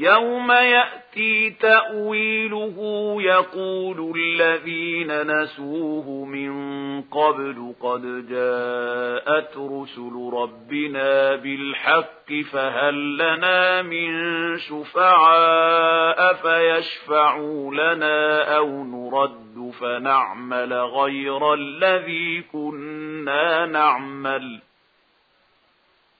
يَوْمَ يَأْتِي تَأْوِيلُهُ يَقُولُ الَّذِينَ نَسُوهُ مِن قَبْلُ قَدْ جَاءَتْ رُسُلُ رَبِّنَا بِالْحَقِّ فَهَل لَّنَا مِن شُفَعَاءَ فَيَشْفَعُوا لَنَا أَوْ نُرَدُّ فَنَعْمَلَ غَيْرَ الَّذِي كُنَّا نَعْمَلُ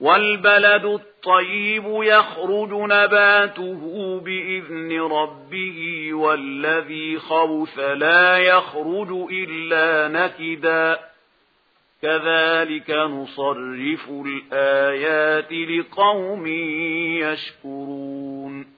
والبلد الطيب يخرج نباته بإذن ربه والذي خوث لا يخرج إلا نكدا. كذلك نصرف الآيات لقوم يشكرون.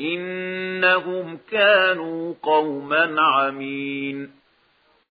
إنهم كانوا قوما عمين